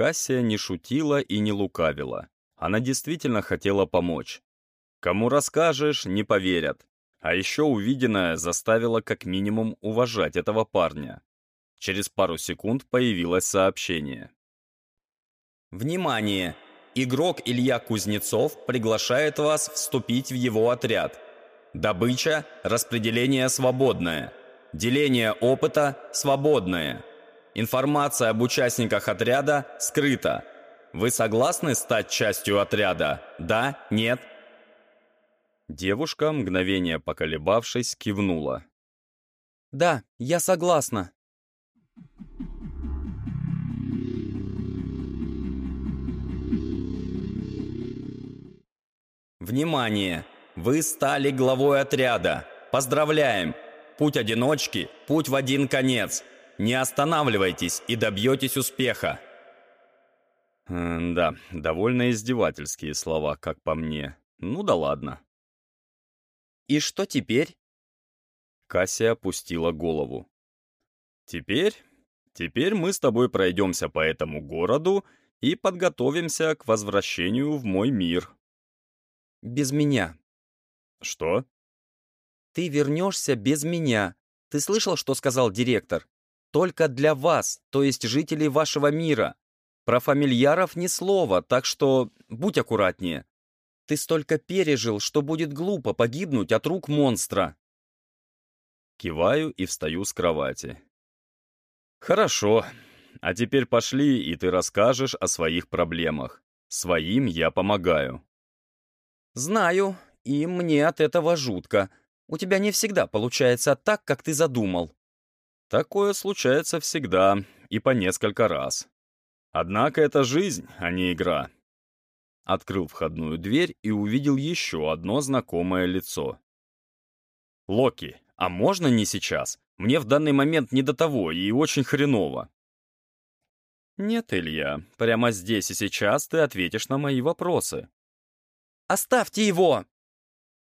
Кассия не шутила и не лукавила. Она действительно хотела помочь. Кому расскажешь, не поверят. А еще увиденное заставило как минимум уважать этого парня. Через пару секунд появилось сообщение. Внимание! Игрок Илья Кузнецов приглашает вас вступить в его отряд. Добыча – распределение свободное. Деление опыта – свободное. Информация об участниках отряда скрыта. Вы согласны стать частью отряда? Да? Нет? Девушка, мгновение поколебавшись, кивнула. «Да, я согласна». Внимание! Вы стали главой отряда. Поздравляем! Путь одиночки – путь в один конец. Не останавливайтесь и добьетесь успеха. М да, довольно издевательские слова, как по мне. Ну да ладно. «И что теперь?» Кассия опустила голову. «Теперь? Теперь мы с тобой пройдемся по этому городу и подготовимся к возвращению в мой мир». Без меня. Что? Ты вернешься без меня. Ты слышал, что сказал директор? Только для вас, то есть жителей вашего мира. Про фамильяров ни слова, так что будь аккуратнее. Ты столько пережил, что будет глупо погибнуть от рук монстра. Киваю и встаю с кровати. Хорошо. А теперь пошли, и ты расскажешь о своих проблемах. Своим я помогаю. «Знаю, и мне от этого жутко. У тебя не всегда получается так, как ты задумал». Такое случается всегда и по несколько раз. Однако это жизнь, а не игра. Открыл входную дверь и увидел еще одно знакомое лицо. «Локи, а можно не сейчас? Мне в данный момент не до того и очень хреново». «Нет, Илья, прямо здесь и сейчас ты ответишь на мои вопросы», Оставьте его!»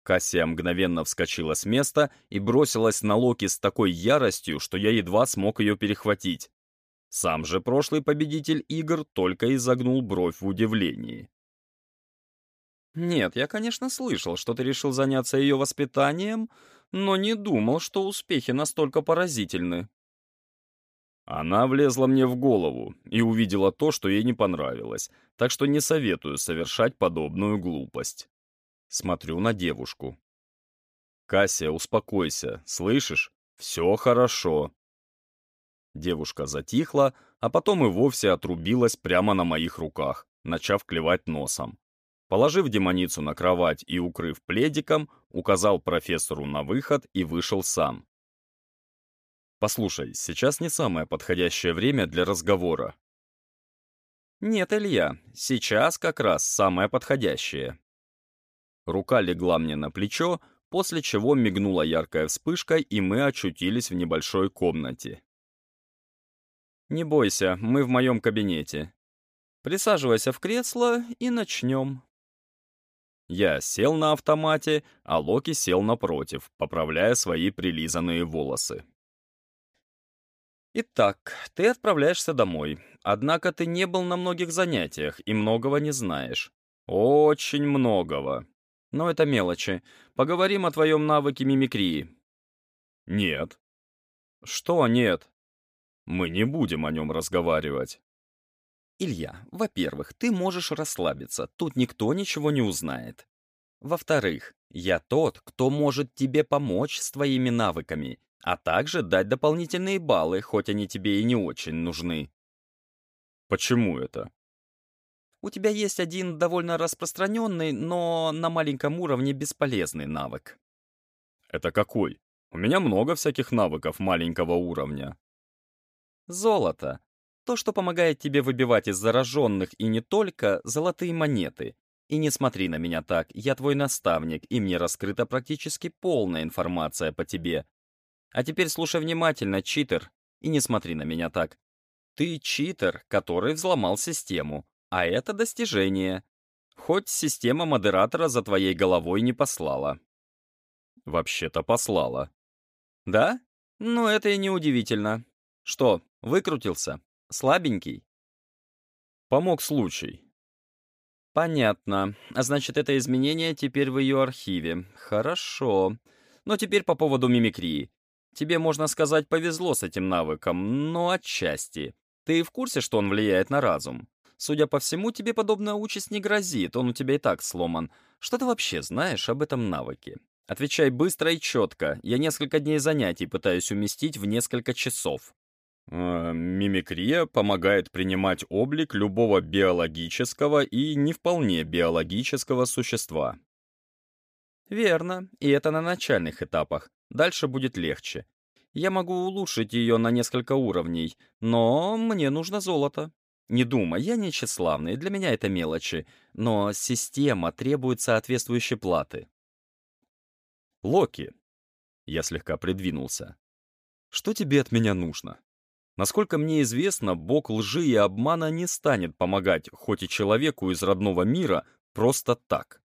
Кассия мгновенно вскочила с места и бросилась на Локи с такой яростью, что я едва смог ее перехватить. Сам же прошлый победитель игр только изогнул бровь в удивлении. «Нет, я, конечно, слышал, что ты решил заняться ее воспитанием, но не думал, что успехи настолько поразительны». Она влезла мне в голову и увидела то, что ей не понравилось, так что не советую совершать подобную глупость. Смотрю на девушку. «Кассия, успокойся, слышишь? Все хорошо». Девушка затихла, а потом и вовсе отрубилась прямо на моих руках, начав клевать носом. Положив демоницу на кровать и укрыв пледиком, указал профессору на выход и вышел сам. «Послушай, сейчас не самое подходящее время для разговора. «Нет, Илья, сейчас как раз самое подходящее». Рука легла мне на плечо, после чего мигнула яркая вспышка, и мы очутились в небольшой комнате. «Не бойся, мы в моем кабинете. Присаживайся в кресло и начнем». Я сел на автомате, а Локи сел напротив, поправляя свои прилизанные волосы. Итак, ты отправляешься домой. Однако ты не был на многих занятиях и многого не знаешь. Очень многого. Но это мелочи. Поговорим о твоем навыке мимикрии. Нет. Что нет? Мы не будем о нем разговаривать. Илья, во-первых, ты можешь расслабиться, тут никто ничего не узнает. Во-вторых, я тот, кто может тебе помочь с твоими навыками, а также дать дополнительные баллы, хоть они тебе и не очень нужны. Почему это? У тебя есть один довольно распространенный, но на маленьком уровне бесполезный навык. Это какой? У меня много всяких навыков маленького уровня. Золото. То, что помогает тебе выбивать из зараженных и не только золотые монеты. И не смотри на меня так, я твой наставник, и мне раскрыта практически полная информация по тебе, а теперь слушай внимательно, читер, и не смотри на меня так. Ты читер, который взломал систему, а это достижение. Хоть система модератора за твоей головой не послала. Вообще-то послала. Да? Ну, это и не удивительно. Что, выкрутился? Слабенький? Помог случай. Понятно. А значит, это изменение теперь в ее архиве. Хорошо. Но теперь по поводу мимикрии. Тебе, можно сказать, повезло с этим навыком, но отчасти. Ты в курсе, что он влияет на разум? Судя по всему, тебе подобная участь не грозит, он у тебя и так сломан. Что ты вообще знаешь об этом навыке? Отвечай быстро и четко. Я несколько дней занятий пытаюсь уместить в несколько часов. Э, мимикрия помогает принимать облик любого биологического и не вполне биологического существа. Верно, и это на начальных этапах. Дальше будет легче. Я могу улучшить ее на несколько уровней, но мне нужно золото. Не думай, я не тщеславный, для меня это мелочи, но система требует соответствующей платы. Локи. Я слегка придвинулся. Что тебе от меня нужно? Насколько мне известно, бог лжи и обмана не станет помогать хоть и человеку из родного мира просто так.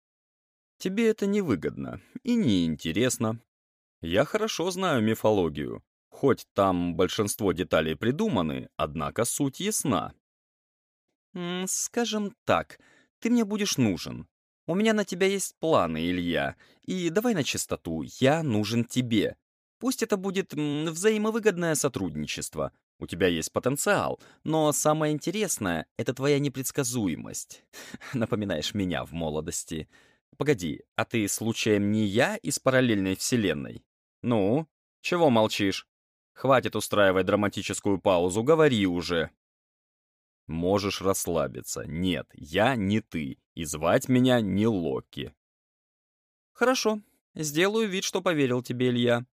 Тебе это невыгодно и не интересно. Я хорошо знаю мифологию. Хоть там большинство деталей придуманы, однако суть ясна. «Скажем так, ты мне будешь нужен. У меня на тебя есть планы, Илья. И давай на чистоту, я нужен тебе. Пусть это будет взаимовыгодное сотрудничество. У тебя есть потенциал, но самое интересное — это твоя непредсказуемость. Напоминаешь меня в молодости. Погоди, а ты случаем не я из параллельной вселенной? Ну, чего молчишь? Хватит устраивать драматическую паузу, говори уже. Можешь расслабиться. Нет, я не ты, и звать меня не Локи. Хорошо, сделаю вид, что поверил тебе, Илья.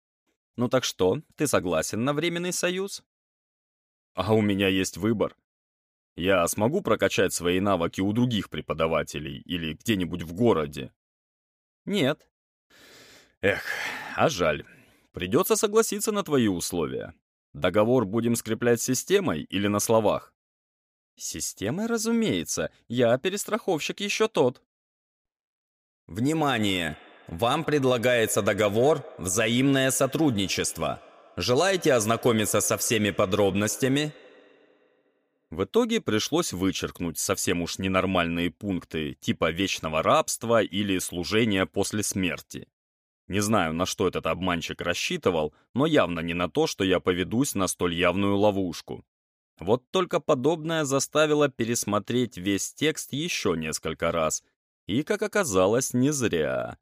Ну так что, ты согласен на временный союз? А у меня есть выбор. Я смогу прокачать свои навыки у других преподавателей или где-нибудь в городе? Нет. Эх, а жаль. Придется согласиться на твои условия. Договор будем скреплять системой или на словах? Системой, разумеется. Я перестраховщик еще тот. Внимание! Вам предлагается договор «Взаимное сотрудничество». Желаете ознакомиться со всеми подробностями? В итоге пришлось вычеркнуть совсем уж ненормальные пункты типа вечного рабства или служения после смерти. Не знаю, на что этот обманщик рассчитывал, но явно не на то, что я поведусь на столь явную ловушку. Вот только подобное заставило пересмотреть весь текст еще несколько раз. И, как оказалось, не зря.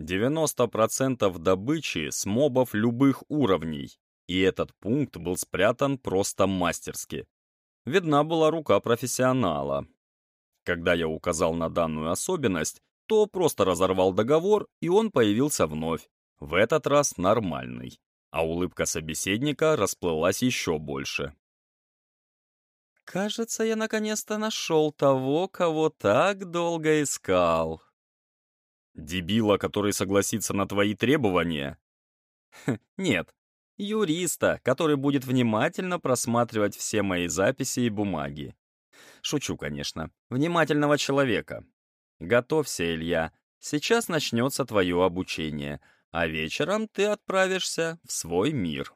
90% добычи с мобов любых уровней, и этот пункт был спрятан просто мастерски. Видна была рука профессионала. Когда я указал на данную особенность, то просто разорвал договор, и он появился вновь, в этот раз нормальный. А улыбка собеседника расплылась еще больше. Кажется, я наконец-то нашел того, кого так долго искал. Дебила, который согласится на твои требования? Нет, юриста, который будет внимательно просматривать все мои записи и бумаги. Шучу, конечно. Внимательного человека. Готовься, Илья. Сейчас начнется твое обучение, а вечером ты отправишься в свой мир.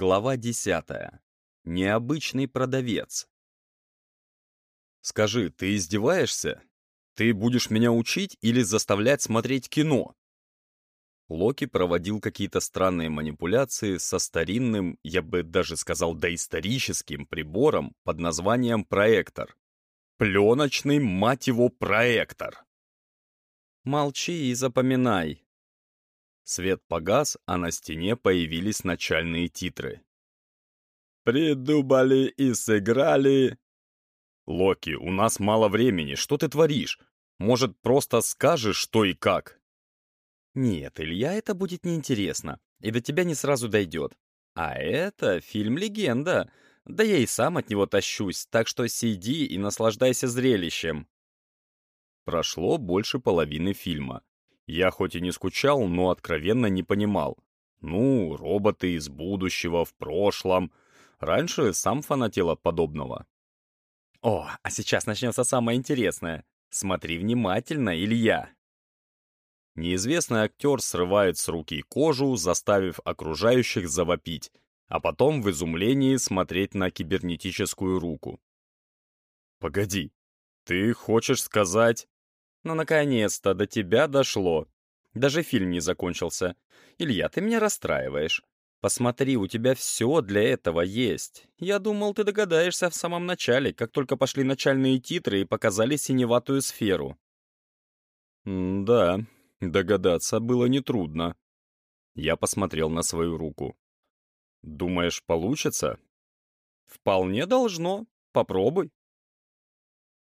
Глава 10. Необычный продавец. «Скажи, ты издеваешься? Ты будешь меня учить или заставлять смотреть кино?» Локи проводил какие-то странные манипуляции со старинным, я бы даже сказал доисторическим прибором под названием проектор. Пленочный, мать его, проектор! «Молчи и запоминай», Свет погас, а на стене появились начальные титры. «Придумали и сыграли...» «Локи, у нас мало времени, что ты творишь? Может, просто скажешь, что и как?» «Нет, Илья, это будет неинтересно, и до тебя не сразу дойдет. А это фильм-легенда, да я и сам от него тащусь, так что сиди и наслаждайся зрелищем». Прошло больше половины фильма. Я хоть и не скучал, но откровенно не понимал. Ну, роботы из будущего, в прошлом. Раньше сам фанател от подобного. О, а сейчас начнется самое интересное. Смотри внимательно, Илья. Неизвестный актер срывает с руки кожу, заставив окружающих завопить, а потом в изумлении смотреть на кибернетическую руку. «Погоди, ты хочешь сказать...» «Ну, наконец-то, до тебя дошло. Даже фильм не закончился. Илья, ты меня расстраиваешь. Посмотри, у тебя все для этого есть. Я думал, ты догадаешься в самом начале, как только пошли начальные титры и показали синеватую сферу. М да, догадаться было нетрудно. Я посмотрел на свою руку. Думаешь, получится? Вполне должно. Попробуй.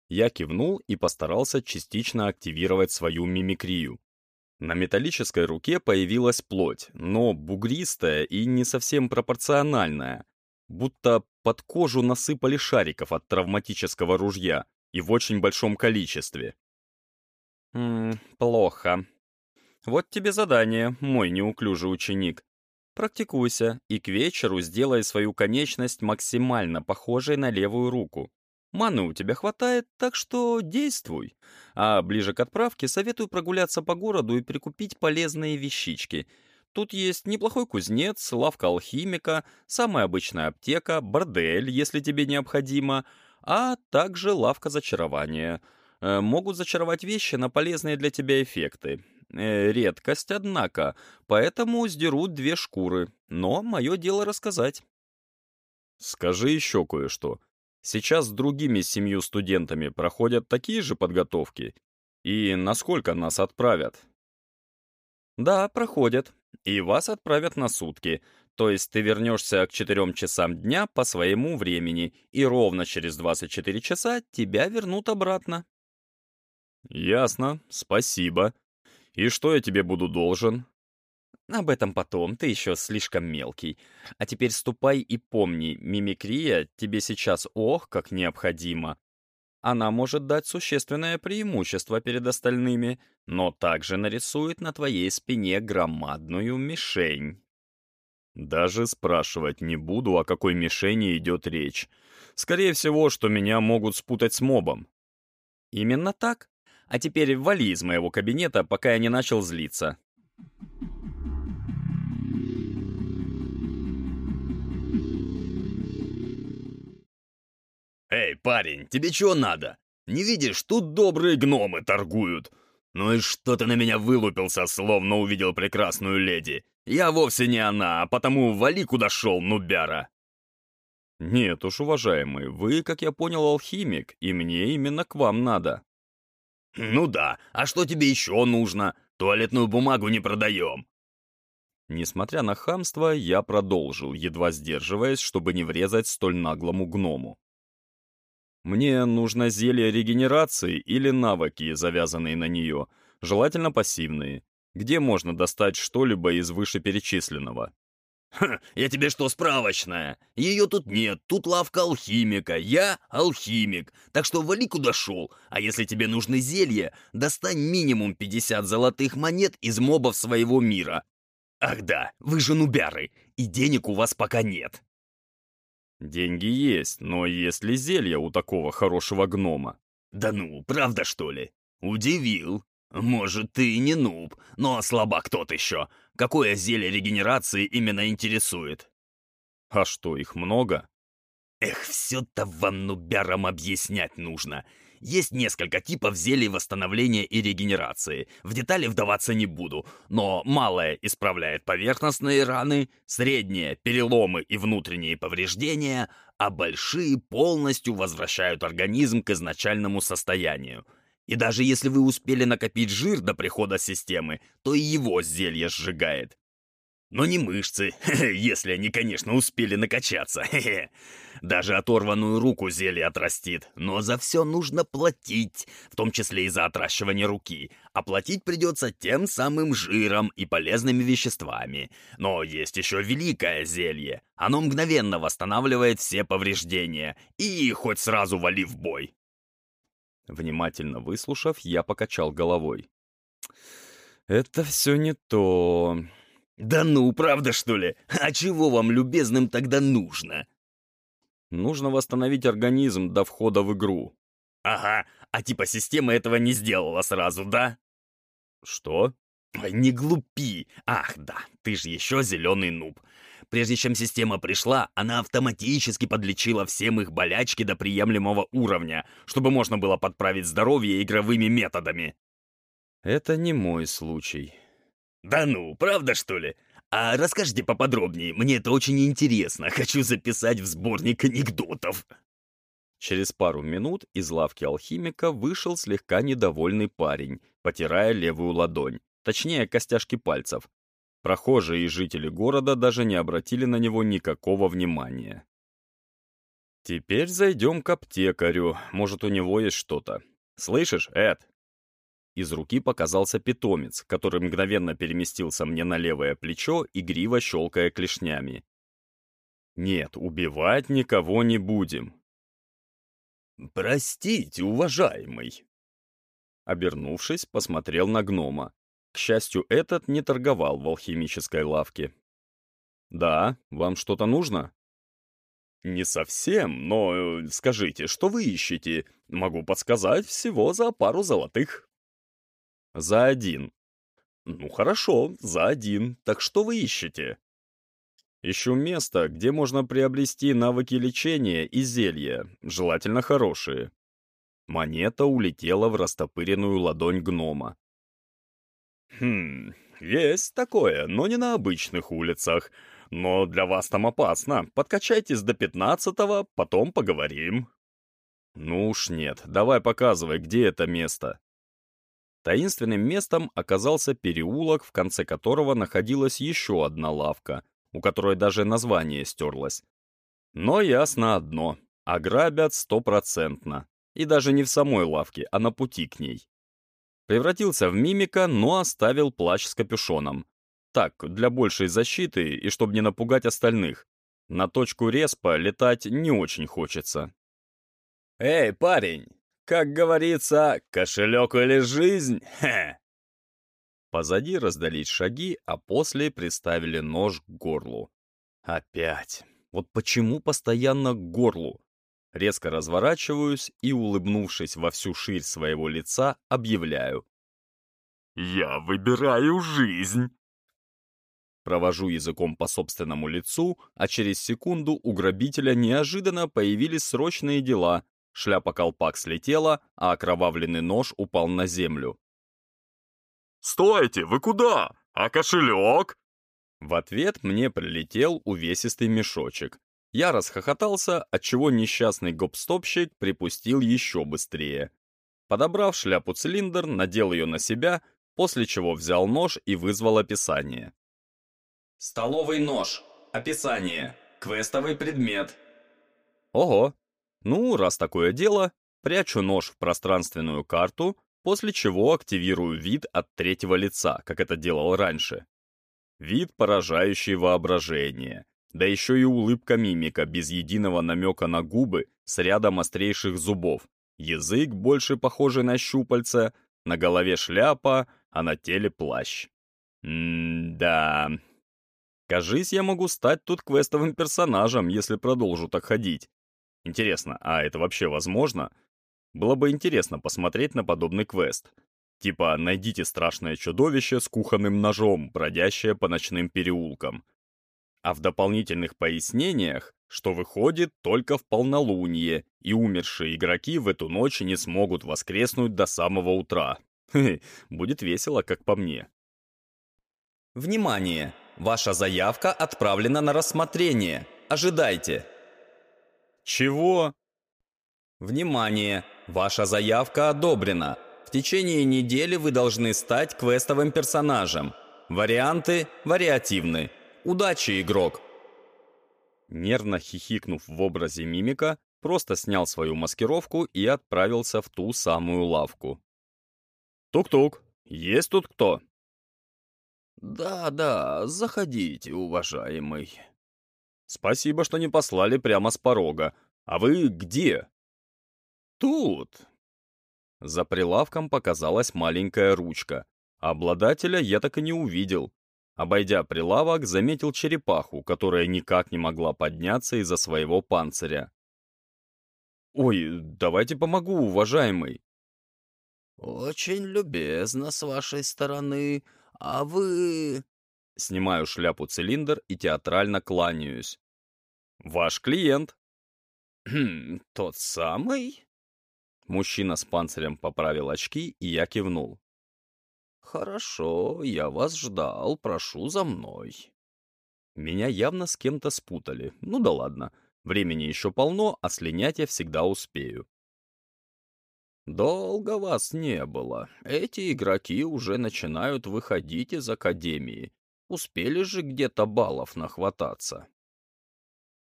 Я кивнул и постарался частично активировать свою мимикрию. На металлической руке появилась плоть, но бугристая и не совсем пропорциональная. Будто под кожу насыпали шариков от травматического ружья и в очень большом количестве. «Ммм, плохо. Вот тебе задание, мой неуклюжий ученик. Практикуйся и к вечеру сделай свою конечность максимально похожей на левую руку. Маны у тебя хватает, так что действуй. А ближе к отправке советую прогуляться по городу и прикупить полезные вещички. Тут есть неплохой кузнец, лавка алхимика, самая обычная аптека, бордель, если тебе необходимо, а также лавка зачарования. Э, могут зачаровать вещи на полезные для тебя эффекты. Э, редкость, однако, поэтому сдерут две шкуры. Но мое дело рассказать. Скажи еще кое-что. Сейчас с другими семью студентами проходят такие же подготовки? И насколько нас отправят? Да, проходят. И вас отправят на сутки. То есть ты вернешься к 4 часам дня по своему времени, и ровно через 24 часа тебя вернут обратно. Ясно, спасибо. И что я тебе буду должен? Об этом потом, ты еще слишком мелкий. А теперь ступай и помни, мимикрия тебе сейчас ох, как необходима. Она может дать существенное преимущество перед остальными, но также нарисует на твоей спине громадную мишень. Даже спрашивать не буду, о какой мишени идет речь. Скорее всего, что меня могут спутать с мобом. Именно так. А теперь вали из моего кабинета, пока я не начал злиться. «Эй, парень, тебе чего надо? Не видишь, тут добрые гномы торгуют. Ну и что ты на меня вылупился, словно увидел прекрасную леди? Я вовсе не она, а потому вали куда шел, нубяра!» «Нет уж, уважаемый, вы, как я понял, алхимик, и мне именно к вам надо». «Ну да, а что тебе еще нужно? Туалетную бумагу не продаем». Несмотря на хамство, я продолжил, едва сдерживаясь, чтобы не врезать столь наглому гному. Мне нужно зелье регенерации или навыки, завязанные на нее, желательно пассивные. Где можно достать что-либо из вышеперечисленного? «Ха, я тебе что, справочная? Ее тут нет, тут лавка алхимика, я алхимик, так что вали куда шел, а если тебе нужны зелья, достань минимум 50 золотых монет из мобов своего мира. Ах да, вы же нубяры, и денег у вас пока нет». Деньги есть, но есть ли зелье у такого хорошего гнома? Да ну, правда что ли? Удивил. Может, ты и не нуб, но слабак тот еще. Какое зелье регенерации именно интересует? А что, их много? Эх, все-то вам нубярам объяснять нужно. Есть несколько типов зелий восстановления и регенерации. В детали вдаваться не буду, но малое исправляет поверхностные раны, среднее — переломы и внутренние повреждения, а большие полностью возвращают организм к изначальному состоянию. И даже если вы успели накопить жир до прихода системы, то и его зелье сжигает. Но не мышцы, если они, конечно, успели накачаться. Даже оторванную руку зелье отрастит. Но за все нужно платить, в том числе и за отращивание руки. А платить придется тем самым жиром и полезными веществами. Но есть еще великое зелье. Оно мгновенно восстанавливает все повреждения. И хоть сразу вали в бой. Внимательно выслушав, я покачал головой. «Это все не то. «Да ну, правда, что ли? А чего вам, любезным, тогда нужно?» Нужно восстановить организм до входа в игру. Ага, а типа система этого не сделала сразу, да? Что? Ой, не глупи. Ах, да, ты же еще зеленый нуб. Прежде чем система пришла, она автоматически подлечила всем их болячки до приемлемого уровня, чтобы можно было подправить здоровье игровыми методами. Это не мой случай. Да ну, правда что ли? А расскажите поподробнее, мне это очень интересно. Хочу записать в сборник анекдотов. Через пару минут из лавки алхимика вышел слегка недовольный парень, потирая левую ладонь, точнее костяшки пальцев. Прохожие и жители города даже не обратили на него никакого внимания. «Теперь зайдем к аптекарю, может, у него есть что-то. Слышишь, Эд?» Из руки показался питомец, который мгновенно переместился мне на левое плечо, игриво щелкая клешнями. «Нет, убивать никого не будем». «Простите, уважаемый». Обернувшись, посмотрел на гнома. К счастью, этот не торговал в алхимической лавке. «Да, вам что-то нужно?» «Не совсем, но э, скажите, что вы ищете? Могу подсказать всего за пару золотых». «За один». «Ну хорошо, за один. Так что вы ищете?» «Ищу место, где можно приобрести навыки лечения и зелья, желательно хорошие». Монета улетела в растопыренную ладонь гнома. «Хм, есть такое, но не на обычных улицах. Но для вас там опасно. Подкачайтесь до пятнадцатого, потом поговорим». «Ну уж нет, давай показывай, где это место». Таинственным местом оказался переулок, в конце которого находилась еще одна лавка, у которой даже название стерлось. Но ясно одно — ограбят стопроцентно. И даже не в самой лавке, а на пути к ней. Превратился в мимика, но оставил плащ с капюшоном. Так, для большей защиты и чтобы не напугать остальных. На точку респа летать не очень хочется. «Эй, парень, как говорится, кошелек или жизнь? Хе!» Позади раздались шаги, а после приставили нож к горлу. Опять. Вот почему постоянно к горлу? Резко разворачиваюсь и, улыбнувшись во всю ширь своего лица, объявляю. «Я выбираю жизнь!» Провожу языком по собственному лицу, а через секунду у грабителя неожиданно появились срочные дела. Шляпа-колпак слетела, а окровавленный нож упал на землю. «Стойте, вы куда? А кошелек?» В ответ мне прилетел увесистый мешочек, я расхохотался, отчего несчастный гопстопщик припустил еще быстрее. Подобрав шляпу-цилиндр, надел ее на себя, после чего взял нож и вызвал описание. «Столовый нож. Описание. Квестовый предмет». Ого. Ну, раз такое дело, прячу нож в пространственную карту, после чего активирую вид от третьего лица, как это делал раньше. Вид, поражающий воображение да еще и улыбка мимика без единого намека на губы с рядом острейших зубов, язык больше похожий на щупальца, на голове шляпа, а на теле плащ. М-да. Кажись, я могу стать тут квестовым персонажем, если продолжу так ходить. Интересно, а это вообще возможно? Было бы интересно посмотреть на подобный квест. Типа, найдите страшное чудовище с кухонным ножом, бродящее по ночным переулкам а в дополнительных пояснениях, что выходит только в полнолуние, и умершие игроки в эту ночь не смогут воскреснуть до самого утра. Будет весело, как по мне. Внимание! Ваша заявка отправлена на рассмотрение. Ожидайте. Чего? Внимание! Ваша заявка одобрена. В течение недели вы должны стать квестовым персонажем. Варианты вариативны. Удачи, игрок!» Нервно хихикнув в образе мимика, просто снял свою маскировку и отправился в ту самую лавку. «Тук-тук, есть тут кто?» «Да-да, заходите, уважаемый». «Спасибо, что не послали прямо с порога. А вы где?» «Тут». За прилавком показалась маленькая ручка. Обладателя я так и не увидел, Обойдя прилавок, заметил черепаху, которая никак не могла подняться из-за своего панциря. Ой, давайте помогу, уважаемый. Очень любезно с вашей стороны. А вы... Снимаю шляпу-цилиндр и театрально кланяюсь. Ваш клиент. Хм, тот самый? Мужчина с панцирем поправил очки, и я кивнул. «Хорошо, я вас ждал, прошу за мной». Меня явно с кем-то спутали. Ну да ладно, времени еще полно, а слинять я всегда успею. «Долго вас не было. Эти игроки уже начинают выходить из Академии. Успели же где-то баллов нахвататься».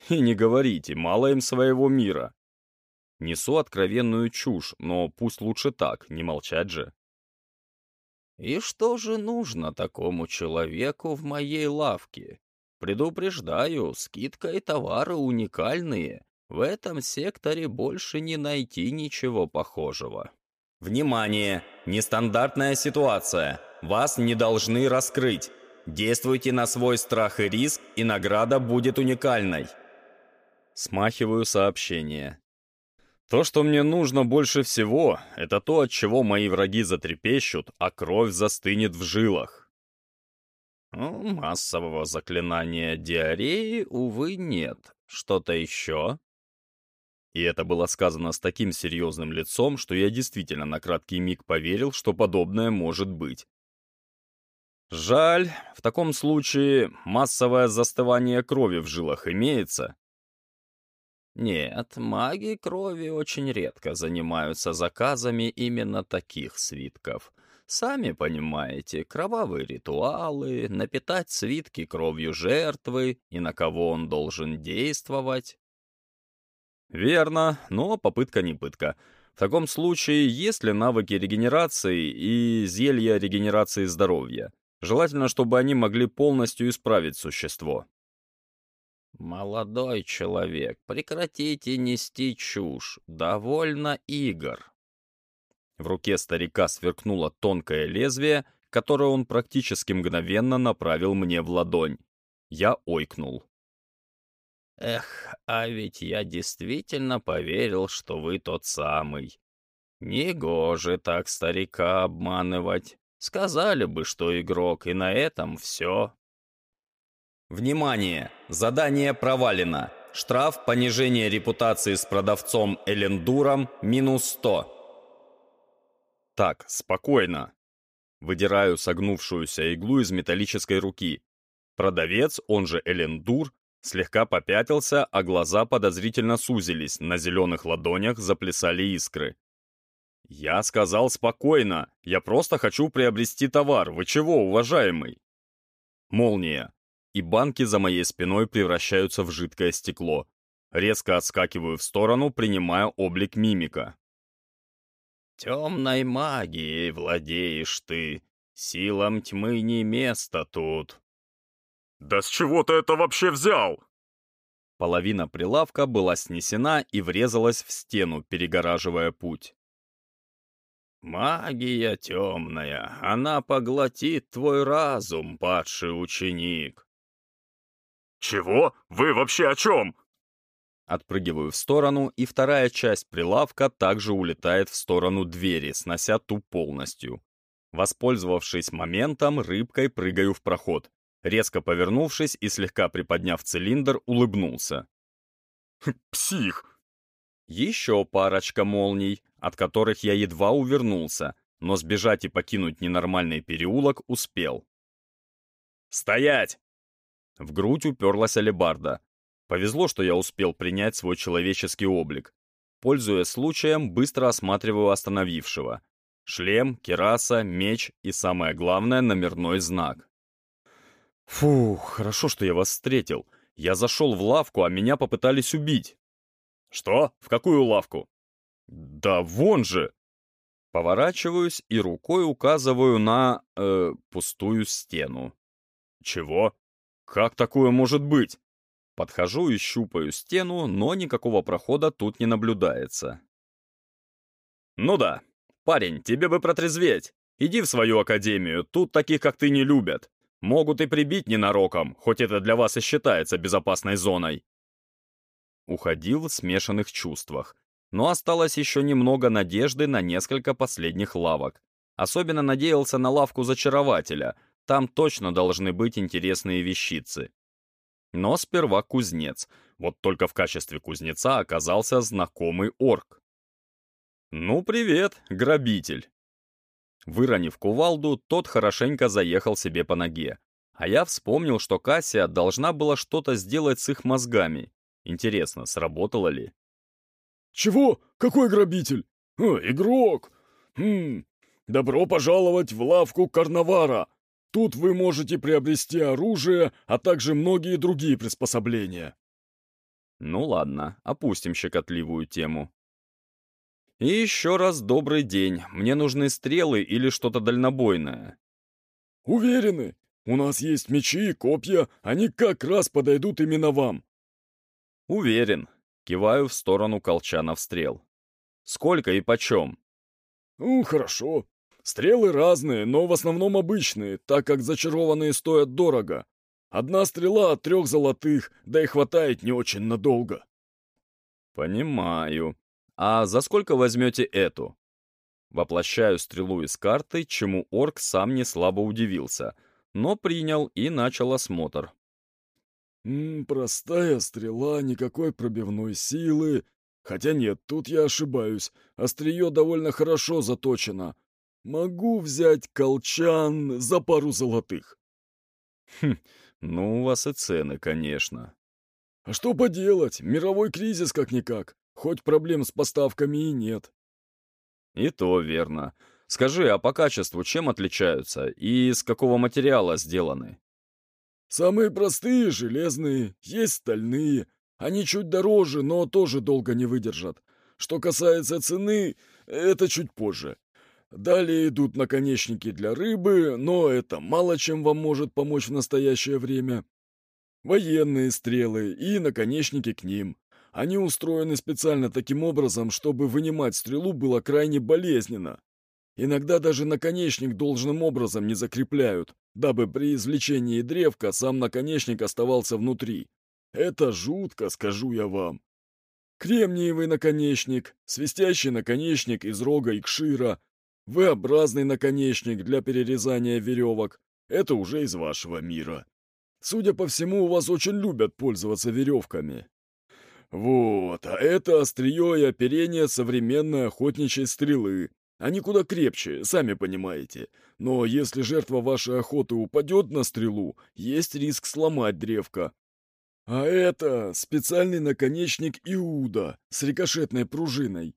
«И не говорите, мало им своего мира. Несу откровенную чушь, но пусть лучше так, не молчать же. «И что же нужно такому человеку в моей лавке? Предупреждаю, скидка и товары уникальные. В этом секторе больше не найти ничего похожего». «Внимание! Нестандартная ситуация. Вас не должны раскрыть. Действуйте на свой страх и риск, и награда будет уникальной». Смахиваю сообщение. То, что мне нужно больше всего, это то, от чего мои враги затрепещут, а кровь застынет в жилах. Массового заклинания диареи, увы, нет. Что-то еще? И это было сказано с таким серьезным лицом, что я действительно на краткий миг поверил, что подобное может быть. Жаль, в таком случае массовое застывание крови в жилах имеется. Нет, маги крови очень редко занимаются заказами именно таких свитков. Сами понимаете, кровавые ритуалы, напитать свитки кровью жертвы и на кого он должен действовать. Верно, но попытка не пытка. В таком случае, есть ли навыки регенерации и зелья регенерации здоровья? Желательно, чтобы они могли полностью исправить существо. «Молодой человек, прекратите нести чушь. Довольно игр». В руке старика сверкнуло тонкое лезвие, которое он практически мгновенно направил мне в ладонь. Я ойкнул. «Эх, а ведь я действительно поверил, что вы тот самый. Негоже так старика обманывать. Сказали бы, что игрок, и на этом все». Внимание! Задание провалено. Штраф понижение репутации с продавцом Элендуром минус 100. Так, спокойно. Выдираю согнувшуюся иглу из металлической руки. Продавец, он же Элендур, слегка попятился, а глаза подозрительно сузились, на зеленых ладонях заплясали искры. «Я сказал спокойно. Я просто хочу приобрести товар. Вы чего, уважаемый?» Молния и банки за моей спиной превращаются в жидкое стекло. Резко отскакиваю в сторону, принимая облик мимика. «Темной магией владеешь ты. Силам тьмы не место тут». «Да с чего ты это вообще взял?» Половина прилавка была снесена и врезалась в стену, перегораживая путь. «Магия темная, она поглотит твой разум, падший ученик. «Чего? Вы вообще о чем?» Отпрыгиваю в сторону, и вторая часть прилавка также улетает в сторону двери, снося ту полностью. Воспользовавшись моментом, рыбкой прыгаю в проход. Резко повернувшись и слегка приподняв цилиндр, улыбнулся. «Псих!» Еще парочка молний, от которых я едва увернулся, но сбежать и покинуть ненормальный переулок успел. «Стоять!» В грудь уперлась алебарда. Повезло, что я успел принять свой человеческий облик. Пользуясь случаем, быстро осматриваю остановившего. Шлем, кераса, меч и, самое главное, номерной знак. Фух, хорошо, что я вас встретил. Я зашел в лавку, а меня попытались убить. Что? В какую лавку? Да вон же! Поворачиваюсь и рукой указываю на... Э, пустую стену. Чего? Как такое может быть? Подхожу и щупаю стену, но никакого прохода тут не наблюдается. Ну да, парень, тебе бы протрезветь. Иди в свою академию, тут таких, как ты, не любят. Могут и прибить ненароком, хоть это для вас и считается безопасной зоной. Уходил в смешанных чувствах. Но осталось еще немного надежды на несколько последних лавок. Особенно надеялся на лавку зачарователя, там точно должны быть интересные вещицы. Но сперва кузнец, вот только в качестве кузнеца оказался знакомый орк. «Ну, привет, грабитель!» Выронив кувалду, тот хорошенько заехал себе по ноге. А я вспомнил, что Кассия должна была что-то сделать с их мозгами. Интересно, сработало ли? «Чего? Какой грабитель? А, игрок! Хм, добро пожаловать в лавку Карнавара! Тут вы можете приобрести оружие, а также многие другие приспособления». Ну ладно, опустим щекотливую тему. И еще раз добрый день. Мне нужны стрелы или что-то дальнобойное. Уверены? У нас есть мечи и копья, они как раз подойдут именно вам. Уверен. Киваю в сторону колчанов стрел. Сколько и почем? Ну, хорошо. Стрелы разные, но в основном обычные, так как зачарованные стоят дорого. Одна стрела от трех золотых, да и хватает не очень надолго. Понимаю. «А за сколько возьмете эту?» Воплощаю стрелу из карты, чему орк сам не слабо удивился, но принял и начал осмотр. М -м, «Простая стрела, никакой пробивной силы. Хотя нет, тут я ошибаюсь. Острие довольно хорошо заточено. Могу взять колчан за пару золотых». «Хм, ну у вас и цены, конечно». «А что поделать? Мировой кризис как-никак. Хоть проблем с поставками и нет. И то верно. Скажи, а по качеству чем отличаются и из какого материала сделаны? Самые простые железные, есть стальные. Они чуть дороже, но тоже долго не выдержат. Что касается цены, это чуть позже. Далее идут наконечники для рыбы, но это мало чем вам может помочь в настоящее время. Военные стрелы и наконечники к ним. Они устроены специально таким образом, чтобы вынимать стрелу было крайне болезненно. Иногда даже наконечник должным образом не закрепляют, дабы при извлечении древка сам наконечник оставался внутри. Это жутко, скажу я вам. Кремниевый наконечник, свистящий наконечник из рога икшира, V-образный наконечник для перерезания веревок — это уже из вашего мира. Судя по всему, у вас очень любят пользоваться веревками. Вот, а это острие и оперение современной охотничьей стрелы. Они куда крепче, сами понимаете. Но если жертва вашей охоты упадет на стрелу, есть риск сломать древко. А это специальный наконечник Иуда с рикошетной пружиной.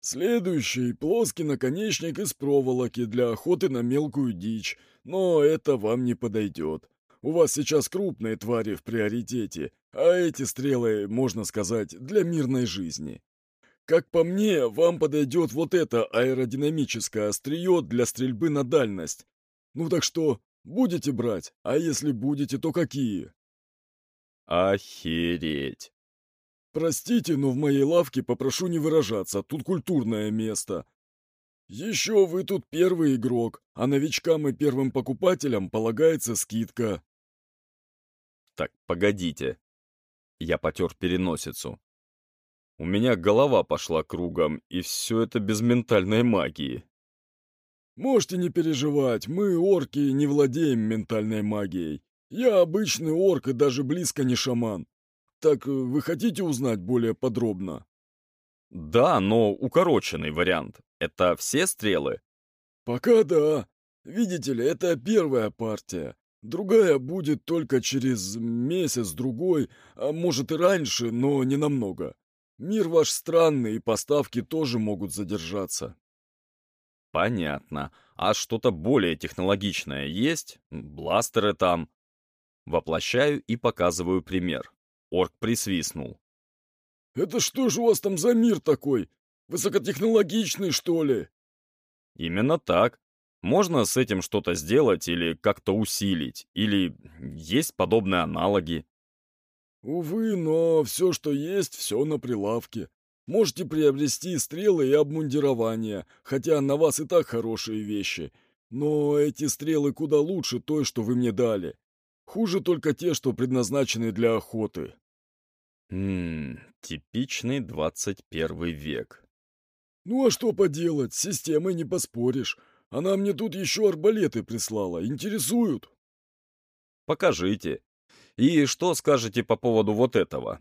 Следующий — плоский наконечник из проволоки для охоты на мелкую дичь, но это вам не подойдет. У вас сейчас крупные твари в приоритете, а эти стрелы, можно сказать, для мирной жизни. Как по мне, вам подойдет вот это аэродинамическое острие для стрельбы на дальность. Ну так что, будете брать? А если будете, то какие? Охереть. Простите, но в моей лавке попрошу не выражаться, тут культурное место. Еще вы тут первый игрок, а новичкам и первым покупателям полагается скидка. Так, погодите. Я потер переносицу. У меня голова пошла кругом, и все это без ментальной магии. Можете не переживать, мы, орки, не владеем ментальной магией. Я обычный орк и даже близко не шаман. Так э, вы хотите узнать более подробно? Да, но укороченный вариант. Это все стрелы? Пока да. Видите ли, это первая партия. Другая будет только через месяц-другой, а может и раньше, но не намного. Мир ваш странный, и поставки тоже могут задержаться. Понятно. А что-то более технологичное есть? Бластеры там? Воплощаю и показываю пример. Орк присвистнул. «Это что же у вас там за мир такой? Высокотехнологичный, что ли?» «Именно так. Можно с этим что-то сделать или как-то усилить? Или есть подобные аналоги? Увы, но все, что есть, все на прилавке. Можете приобрести стрелы и обмундирование, хотя на вас и так хорошие вещи. Но эти стрелы куда лучше той, что вы мне дали. Хуже только те, что предназначены для охоты. Ммм, типичный 21 век. Ну а что поделать, с системой не поспоришь. Она мне тут еще арбалеты прислала, интересуют. Покажите. И что скажете по поводу вот этого?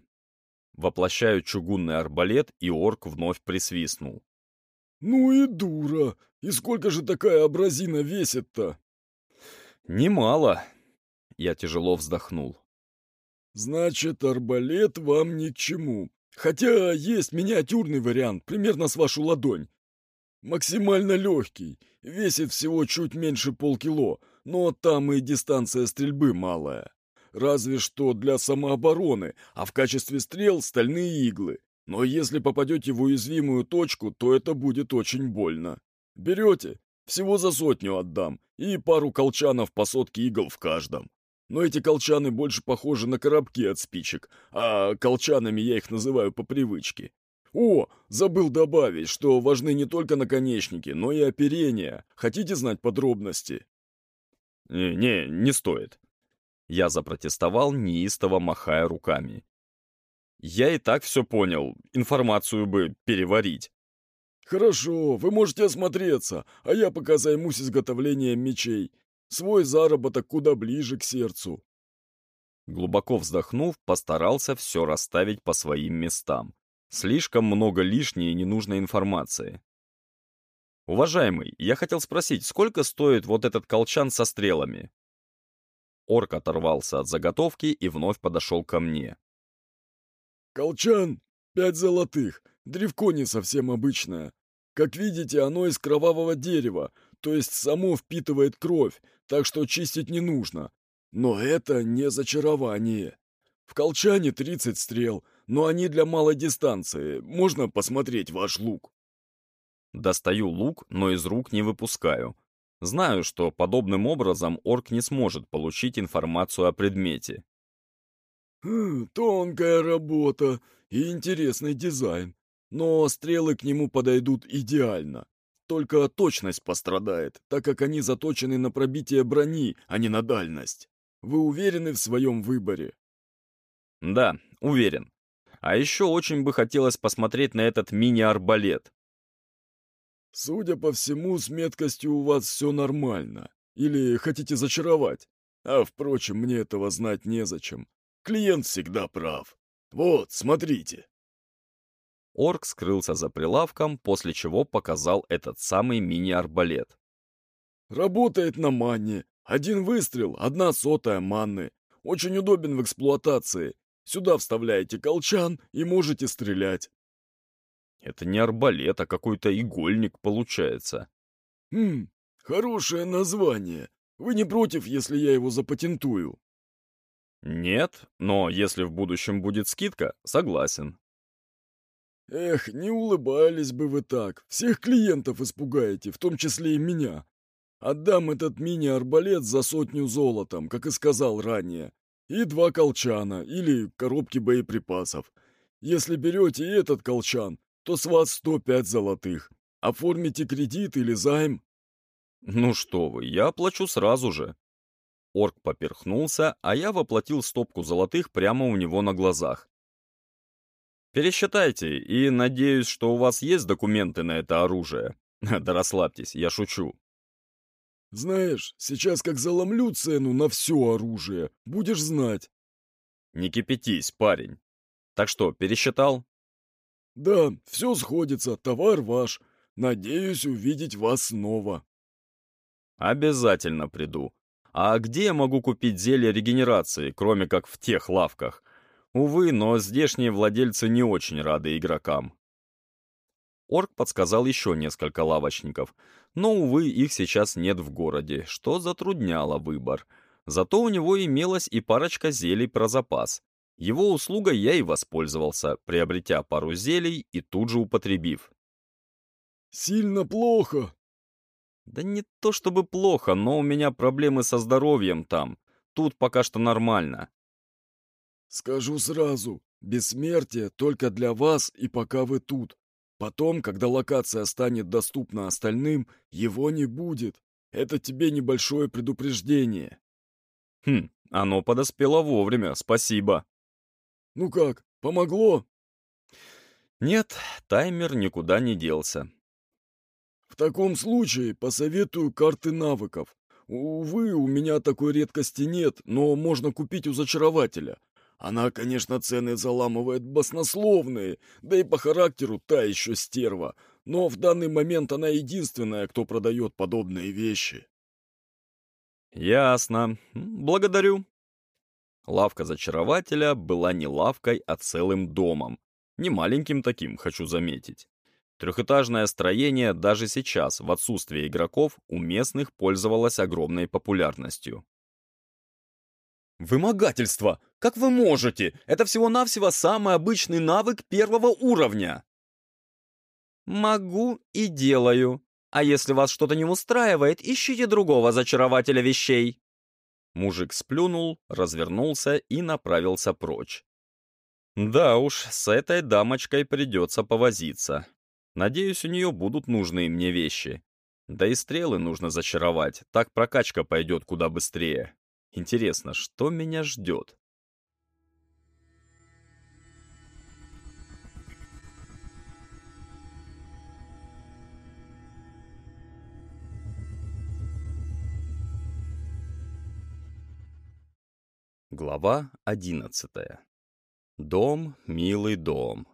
Воплощаю чугунный арбалет, и орк вновь присвистнул. Ну и дура. И сколько же такая абразина весит-то? Немало. Я тяжело вздохнул. Значит, арбалет вам ни к чему. Хотя есть миниатюрный вариант, примерно с вашу ладонь. Максимально легкий, весит всего чуть меньше полкило, но там и дистанция стрельбы малая. Разве что для самообороны, а в качестве стрел стальные иглы. Но если попадете в уязвимую точку, то это будет очень больно. Берете? Всего за сотню отдам. И пару колчанов по сотке игл в каждом. Но эти колчаны больше похожи на коробки от спичек, а колчанами я их называю по привычке. О, забыл добавить, что важны не только наконечники, но и оперения. Хотите знать подробности? Не, не, не стоит. Я запротестовал, неистово махая руками. Я и так все понял, информацию бы переварить. Хорошо, вы можете осмотреться, а я пока займусь изготовлением мечей. Свой заработок куда ближе к сердцу. Глубоко вздохнув, постарался все расставить по своим местам. Слишком много лишней и ненужной информации. «Уважаемый, я хотел спросить, сколько стоит вот этот колчан со стрелами?» Орк оторвался от заготовки и вновь подошел ко мне. «Колчан, пять золотых, древко не совсем обычное. Как видите, оно из кровавого дерева, то есть само впитывает кровь, так что чистить не нужно. Но это не зачарование. В колчане 30 стрел, но они для малой дистанции. Можно посмотреть ваш лук?» Достаю лук, но из рук не выпускаю. Знаю, что подобным образом орк не сможет получить информацию о предмете. Хм, «Тонкая работа и интересный дизайн, но стрелы к нему подойдут идеально. Только точность пострадает, так как они заточены на пробитие брони, а не на дальность. Вы уверены в своем выборе?» «Да, уверен. А еще очень бы хотелось посмотреть на этот мини-арбалет. Судя по всему, с меткостью у вас все нормально. Или хотите зачаровать? А, впрочем, мне этого знать незачем. Клиент всегда прав. Вот, смотрите. Орк скрылся за прилавком, после чего показал этот самый мини-арбалет. Работает на манне. Один выстрел, одна сотая манны. Очень удобен в эксплуатации. Сюда вставляете колчан и можете стрелять. Это не арбалет, а какой-то игольник получается. Хм, хорошее название. Вы не против, если я его запатентую? Нет, но если в будущем будет скидка, согласен. Эх, не улыбались бы вы так. Всех клиентов испугаете, в том числе и меня. Отдам этот мини-арбалет за сотню золотом, как и сказал ранее. И два колчана, или коробки боеприпасов. Если берете этот колчан, то с вас 105 золотых. Оформите кредит или займ?» «Ну что вы, я оплачу сразу же». Орк поперхнулся, а я воплотил стопку золотых прямо у него на глазах. «Пересчитайте, и надеюсь, что у вас есть документы на это оружие. Да расслабьтесь, я шучу». «Знаешь, сейчас как заломлю цену на все оружие, будешь знать». «Не кипятись, парень. Так что, пересчитал?» «Да, все сходится, товар ваш. Надеюсь увидеть вас снова». «Обязательно приду. А где я могу купить зелье регенерации, кроме как в тех лавках? Увы, но здешние владельцы не очень рады игрокам». Орк подсказал еще несколько лавочников, но, увы, их сейчас нет в городе, что затрудняло выбор. Зато у него имелась и парочка зелий про запас, его услугой я и воспользовался, приобретя пару зелий и тут же употребив. «Сильно плохо!» «Да не то чтобы плохо, но у меня проблемы со здоровьем там. Тут пока что нормально». «Скажу сразу, бессмертие только для вас и пока вы тут. Потом, когда локация станет доступна остальным, его не будет. Это тебе небольшое предупреждение». «Хм, оно подоспело вовремя, спасибо». Ну как, Помогло?» Нет, таймер никуда не делся. «В таком случае посоветую карты навыков. Увы, у меня такой редкости нет, но можно купить у зачарователя. Она, конечно, цены заламывает баснословные, да и по характеру та еще стерва, но в данный момент она единственная, кто продает подобные вещи. Ясно. Благодарю. Лавка зачарователя была не лавкой, а целым домом. Не маленьким таким, хочу заметить. Трехэтажное строение даже сейчас, в отсутствие игроков, у местных пользовалось огромной популярностью. «Вымогательство! Как вы можете? Это всего-навсего самый обычный навык первого уровня!» «Могу и делаю. А если вас что-то не устраивает, ищите другого зачарователя вещей!» Мужик сплюнул, развернулся и направился прочь. «Да уж, с этой дамочкой придется повозиться. Надеюсь, у нее будут нужные мне вещи. Да и стрелы нужно зачаровать, так прокачка пойдет куда быстрее. Интересно, что меня ждет? Глава одиннадцатая. Дом, милый дом.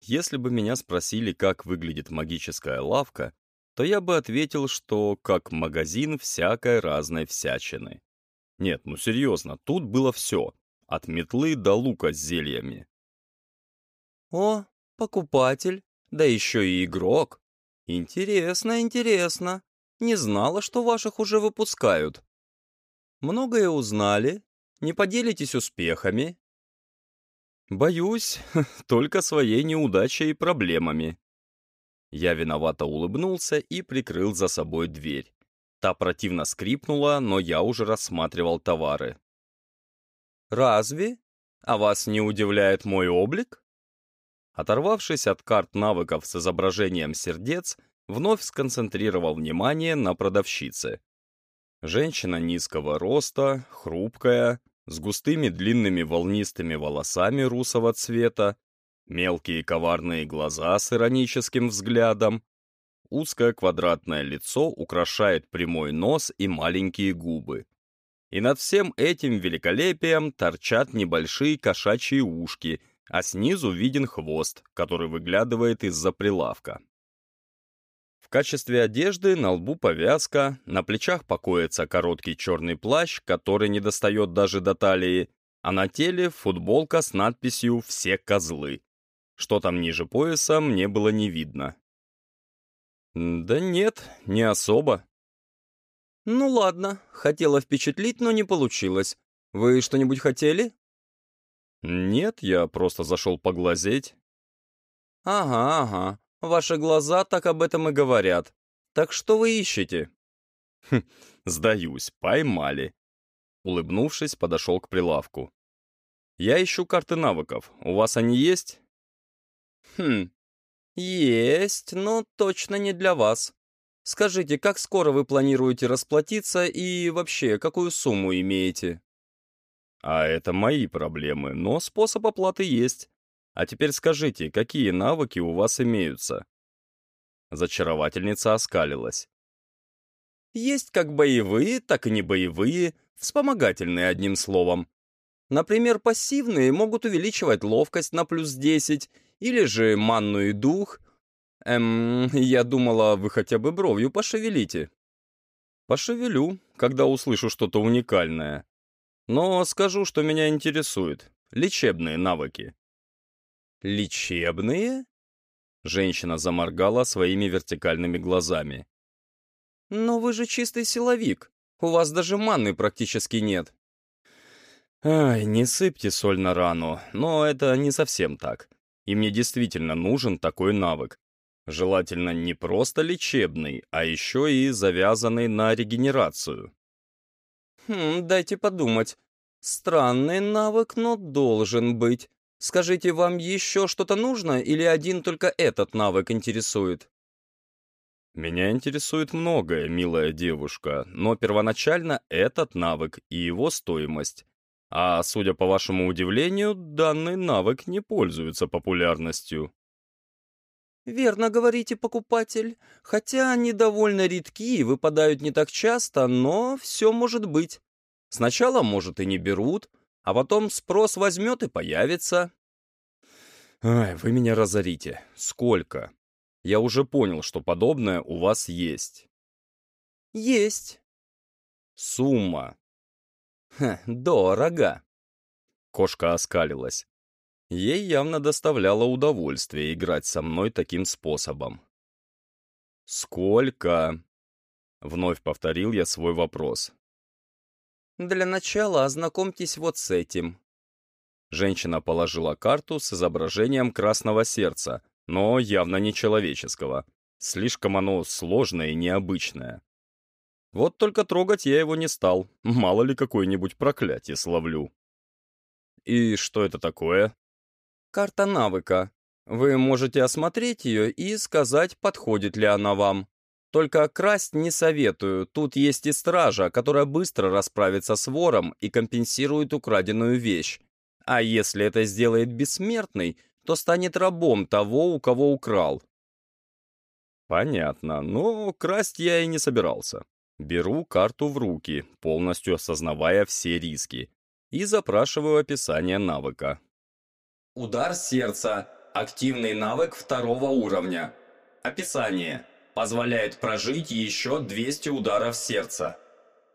Если бы меня спросили, как выглядит магическая лавка, то я бы ответил, что как магазин всякой разной всячины. Нет, ну серьезно, тут было все, от метлы до лука с зельями. «О, покупатель, да еще и игрок. Интересно, интересно. Не знала, что ваших уже выпускают. Многое узнали, не поделитесь успехами, Боюсь, только своей неудачей и проблемами. Я виновато улыбнулся и прикрыл за собой дверь. Та противно скрипнула, но я уже рассматривал товары. «Разве? А вас не удивляет мой облик?» Оторвавшись от карт навыков с изображением сердец, вновь сконцентрировал внимание на продавщице. Женщина низкого роста, хрупкая, с густыми длинными волнистыми волосами русого цвета, мелкие коварные глаза с ироническим взглядом, узкое квадратное лицо украшает прямой нос и маленькие губы. И над всем этим великолепием торчат небольшие кошачьи ушки, а снизу виден хвост, который выглядывает из-за прилавка. В качестве одежды на лбу повязка, на плечах покоится короткий черный плащ, который не достает даже до талии, а на теле футболка с надписью «Все козлы». Что там ниже пояса, мне было не видно. Да нет, не особо. Ну ладно, хотела впечатлить, но не получилось. Вы что-нибудь хотели? Нет, я просто зашел поглазеть. Ага, ага. Ваши глаза так об этом и говорят. Так что вы ищете?» хм, «Сдаюсь, поймали». Улыбнувшись, подошел к прилавку. «Я ищу карты навыков. У вас они есть?» «Хм, есть, но точно не для вас. Скажите, как скоро вы планируете расплатиться и вообще, какую сумму имеете?» «А это мои проблемы, но способ оплаты есть. А теперь скажите, какие навыки у вас имеются?» Зачаровательница оскалилась. «Есть как боевые, так и не боевые, вспомогательные одним словом. Например, пассивные могут увеличивать ловкость на плюс 10, или же манну и дух. Эм, я думала, вы хотя бы бровью пошевелите. Пошевелю, когда услышу что-то уникальное. Но скажу, что меня интересует. Лечебные навыки. «Лечебные?» Женщина заморгала своими вертикальными глазами. «Но вы же чистый силовик. У вас даже манны практически нет». «Ай, не сыпьте соль на рану, но это не совсем так. И мне действительно нужен такой навык. Желательно не просто лечебный, а еще и завязанный на регенерацию». «Хм, дайте подумать. Странный навык, но должен быть. Скажите, вам еще что-то нужно или один только этот навык интересует? Меня интересует многое, милая девушка, но первоначально этот навык и его стоимость. А судя по вашему удивлению, данный навык не пользуется популярностью. «Верно говорите, покупатель. Хотя они довольно редки и выпадают не так часто, но все может быть. Сначала, может, и не берут, а потом спрос возьмет и появится». «Ай, вы меня разорите. Сколько? Я уже понял, что подобное у вас есть». «Есть». «Сумма». «Ха, дорого». Кошка оскалилась. Ей явно доставляло удовольствие играть со мной таким способом. «Сколько?» — вновь повторил я свой вопрос. «Для начала ознакомьтесь вот с этим». Женщина положила карту с изображением красного сердца, но явно не человеческого. Слишком оно сложное и необычное. Вот только трогать я его не стал, мало ли какое-нибудь проклятие словлю. «И что это такое?» карта навыка. Вы можете осмотреть ее и сказать, подходит ли она вам. Только красть не советую, тут есть и стража, которая быстро расправится с вором и компенсирует украденную вещь. А если это сделает бессмертный, то станет рабом того, у кого украл. Понятно, но красть я и не собирался. Беру карту в руки, полностью осознавая все риски, и запрашиваю описание навыка. Удар сердца. Активный навык второго уровня. Описание. Позволяет прожить еще 200 ударов сердца.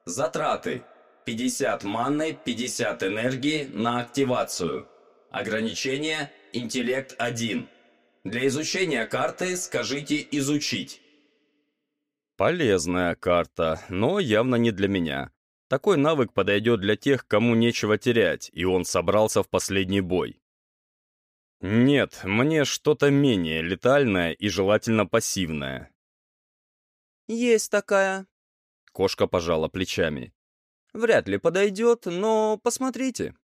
Затраты. 50 манны, 50 энергии на активацию. Ограничение. Интеллект 1. Для изучения карты скажите «изучить». Полезная карта, но явно не для меня. Такой навык подойдет для тех, кому нечего терять, и он собрался в последний бой. Нет, мне что-то менее летальное и желательно пассивное. Есть такая. Кошка пожала плечами. Вряд ли подойдет, но посмотрите.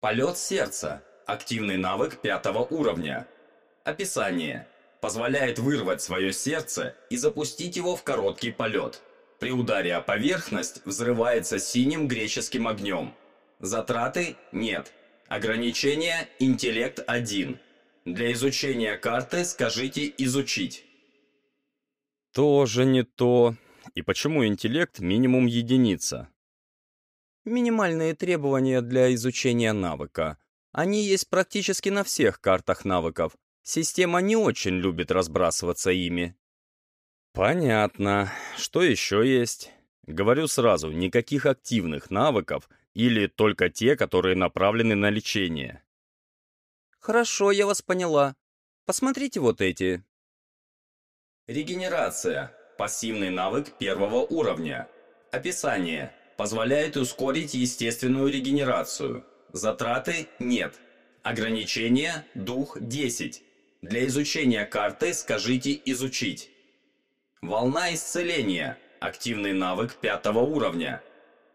Полет сердца. Активный навык пятого уровня. Описание. Позволяет вырвать свое сердце и запустить его в короткий полет. При ударе о поверхность взрывается синим греческим огнем. Затраты нет. Ограничение «Интеллект 1». Для изучения карты скажите «Изучить». Тоже не то. И почему интеллект минимум единица? Минимальные требования для изучения навыка. Они есть практически на всех картах навыков. Система не очень любит разбрасываться ими. Понятно. Что еще есть? Говорю сразу, никаких активных навыков или только те, которые направлены на лечение. Хорошо, я вас поняла. Посмотрите вот эти. Регенерация. Пассивный навык первого уровня. Описание. Позволяет ускорить естественную регенерацию. Затраты нет. Ограничение дух 10. Для изучения карты скажите «изучить». Волна исцеления. Активный навык пятого уровня.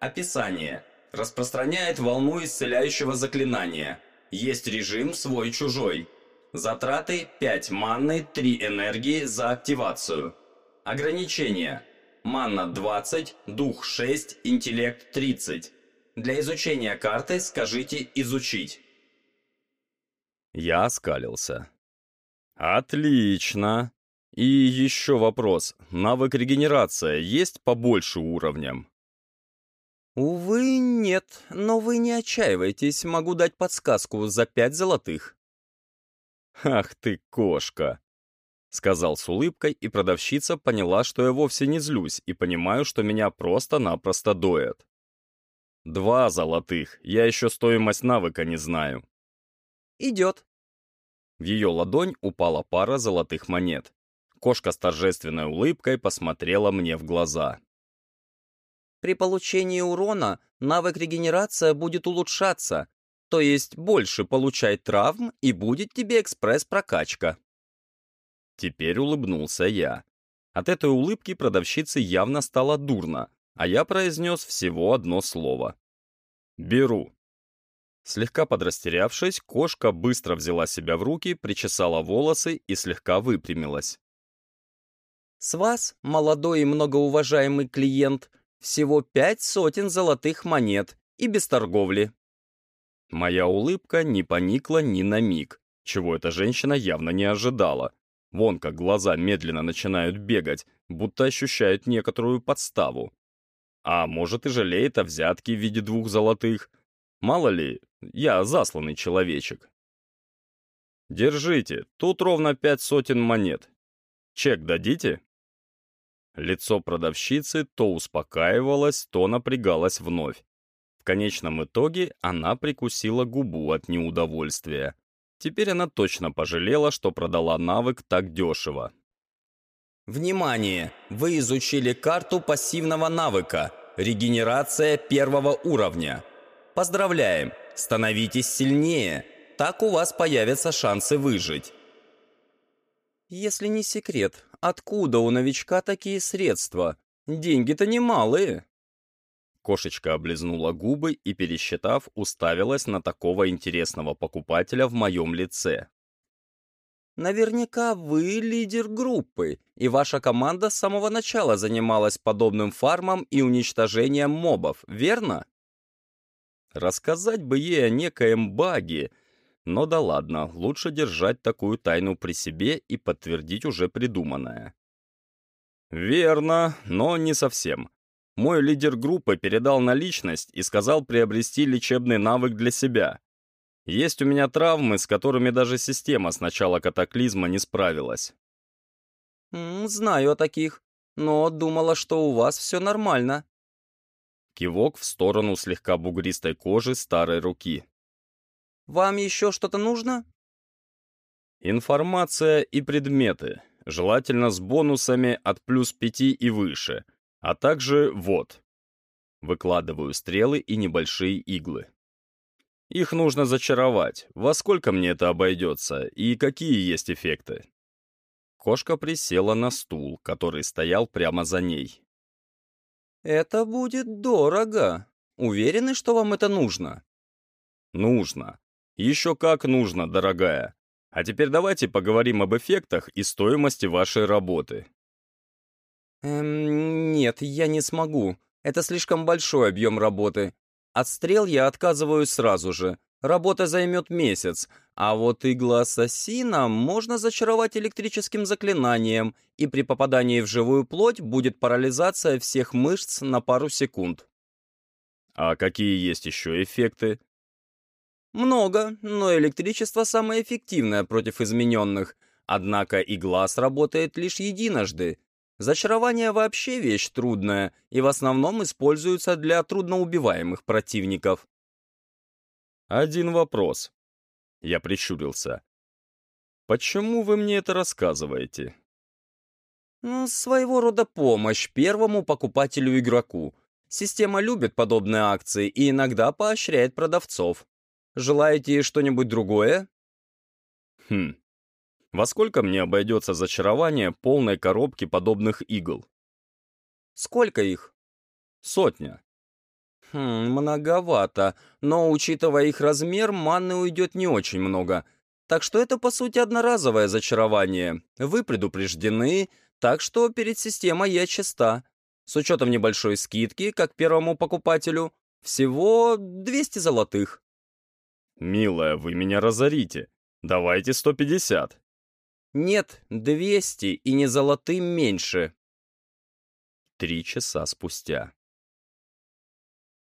Описание. Распространяет волну исцеляющего заклинания. Есть режим свой-чужой. Затраты 5 манны, 3 энергии за активацию. Ограничения. Манна 20, дух 6, интеллект 30. Для изучения карты скажите «изучить». Я оскалился. Отлично. И еще вопрос. Навык регенерация есть по больше уровням? Увы, нет, но вы не отчаивайтесь, могу дать подсказку за пять золотых. Ах ты, кошка! Сказал с улыбкой, и продавщица поняла, что я вовсе не злюсь и понимаю, что меня просто-напросто доят. Два золотых, я еще стоимость навыка не знаю. Идет. В ее ладонь упала пара золотых монет. Кошка с торжественной улыбкой посмотрела мне в глаза. При получении урона навык регенерация будет улучшаться, то есть больше получай травм и будет тебе экспресс-прокачка. Теперь улыбнулся я. От этой улыбки продавщице явно стало дурно, а я произнес всего одно слово. «Беру». Слегка подрастерявшись, кошка быстро взяла себя в руки, причесала волосы и слегка выпрямилась. С вас, молодой и многоуважаемый клиент, всего пять сотен золотых монет и без торговли». Моя улыбка не поникла ни на миг, чего эта женщина явно не ожидала. Вон как глаза медленно начинают бегать, будто ощущают некоторую подставу. А может и жалеет о взятке в виде двух золотых. Мало ли, я засланный человечек. Держите, тут ровно пять сотен монет. Чек дадите? Лицо продавщицы то успокаивалось, то напрягалось вновь. В конечном итоге она прикусила губу от неудовольствия. Теперь она точно пожалела, что продала навык так дешево. Внимание! Вы изучили карту пассивного навыка «Регенерация первого уровня». Поздравляем! Становитесь сильнее! Так у вас появятся шансы выжить. Если не секрет, откуда у новичка такие средства? Деньги-то немалые. Кошечка облизнула губы и, пересчитав, уставилась на такого интересного покупателя в моем лице. Наверняка вы лидер группы, и ваша команда с самого начала занималась подобным фармом и уничтожением мобов, верно? Рассказать бы ей о некоем баге, но да ладно, лучше держать такую тайну при себе и подтвердить уже придуманное. Верно, но не совсем. Мой лидер группы передал наличность и сказал приобрести лечебный навык для себя. Есть у меня травмы, с которыми даже система с начала катаклизма не справилась. «Знаю о таких, но думала, что у вас все нормально». Кивок в сторону слегка бугристой кожи старой руки. «Вам еще что-то нужно?» Информация и предметы, желательно с бонусами от плюс пяти и выше — а также вот. Выкладываю стрелы и небольшие иглы. Их нужно зачаровать. Во сколько мне это обойдется и какие есть эффекты? Кошка присела на стул, который стоял прямо за ней. «Это будет дорого. Уверены, что вам это нужно?» «Нужно. Еще как нужно, дорогая. А теперь давайте поговорим об эффектах и стоимости вашей работы. Эм, нет, я не смогу. Это слишком большой объем работы. От стрел я отказываюсь сразу же. Работа займет месяц, а вот игла ассасина можно зачаровать электрическим заклинанием, и при попадании в живую плоть будет парализация всех мышц на пару секунд. А какие есть еще эффекты? Много, но электричество самое эффективное против измененных. Однако игла сработает лишь единожды, Зачарование вообще вещь трудная и в основном используется для трудноубиваемых противников. Один вопрос. Я прищурился. Почему вы мне это рассказываете? Ну, своего рода помощь первому покупателю-игроку. Система любит подобные акции и иногда поощряет продавцов. Желаете что-нибудь другое? Хм, во сколько мне обойдется зачарование полной коробки подобных игл? Сколько их? Сотня. Хм, многовато, но, учитывая их размер, манны уйдет не очень много. Так что это, по сути, одноразовое зачарование. Вы предупреждены, так что перед системой я чиста. С учетом небольшой скидки, как первому покупателю, всего 200 золотых. «Милая, вы меня разорите. Давайте 150». Нет, двести и не золотым меньше. Три часа спустя.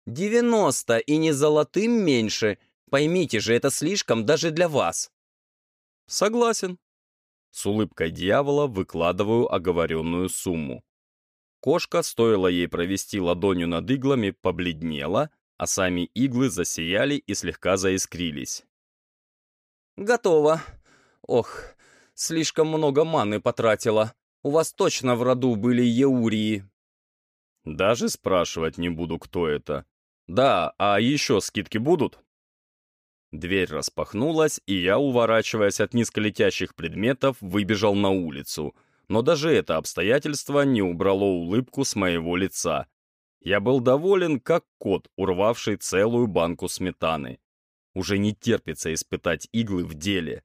Девяносто и не золотым меньше. Поймите же, это слишком даже для вас. Согласен. С улыбкой дьявола выкладываю оговоренную сумму. Кошка, стоило ей провести ладонью над иглами, побледнела, а сами иглы засияли и слегка заискрились. «Готово. Ох, Слишком много маны потратила. У вас точно в роду были еурии». «Даже спрашивать не буду, кто это. Да, а еще скидки будут?» Дверь распахнулась, и я, уворачиваясь от низколетящих предметов, выбежал на улицу. Но даже это обстоятельство не убрало улыбку с моего лица. Я был доволен, как кот, урвавший целую банку сметаны. Уже не терпится испытать иглы в деле.